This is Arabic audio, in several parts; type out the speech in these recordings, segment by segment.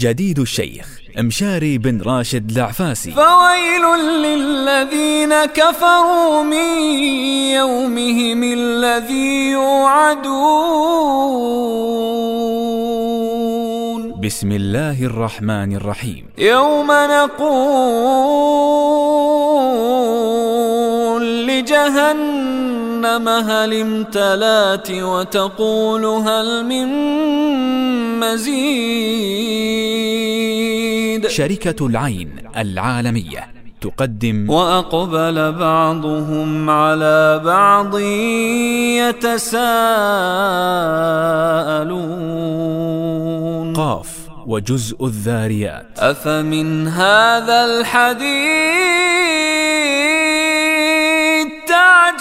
جديد الشيخ مشاري بن راشد العفاسي فويل للذين كفروا من يومهم الذي يوعدون. بسم الله الرحمن الرحيم. يوم نقول لجهنم هل امتلات وتقول هل من مزيد؟ شركة العين العالمية تقدم وأقبل بعضهم على بعض يتساءلون. قاف وجزء الذاريات. أفمن هذا الحديث؟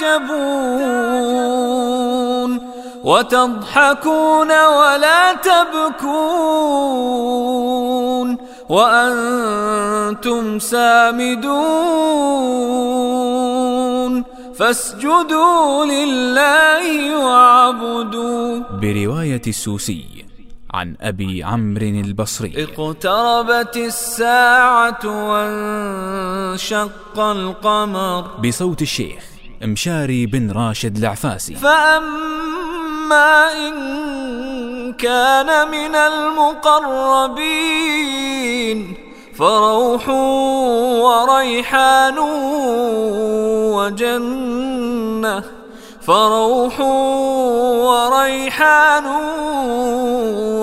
تعجبون وتضحكون ولا تبكون وأنتم سامدون فاسجدوا لله واعبدوا. برواية السوسي عن أبي عمرو البصري. اقتربت الساعة وانشق القمر. بصوت الشيخ مشاري بن راشد العفاسي. فأما إن كان من المقربين فروح وريحان وجنة فروح وريحان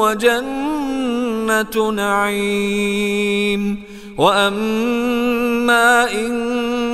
وجنة نعيم. وأما إن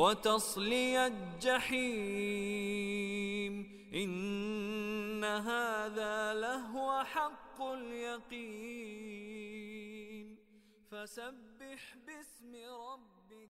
وتصلي الجحيم إن هذا لهو حق اليقين فسبح باسم ربك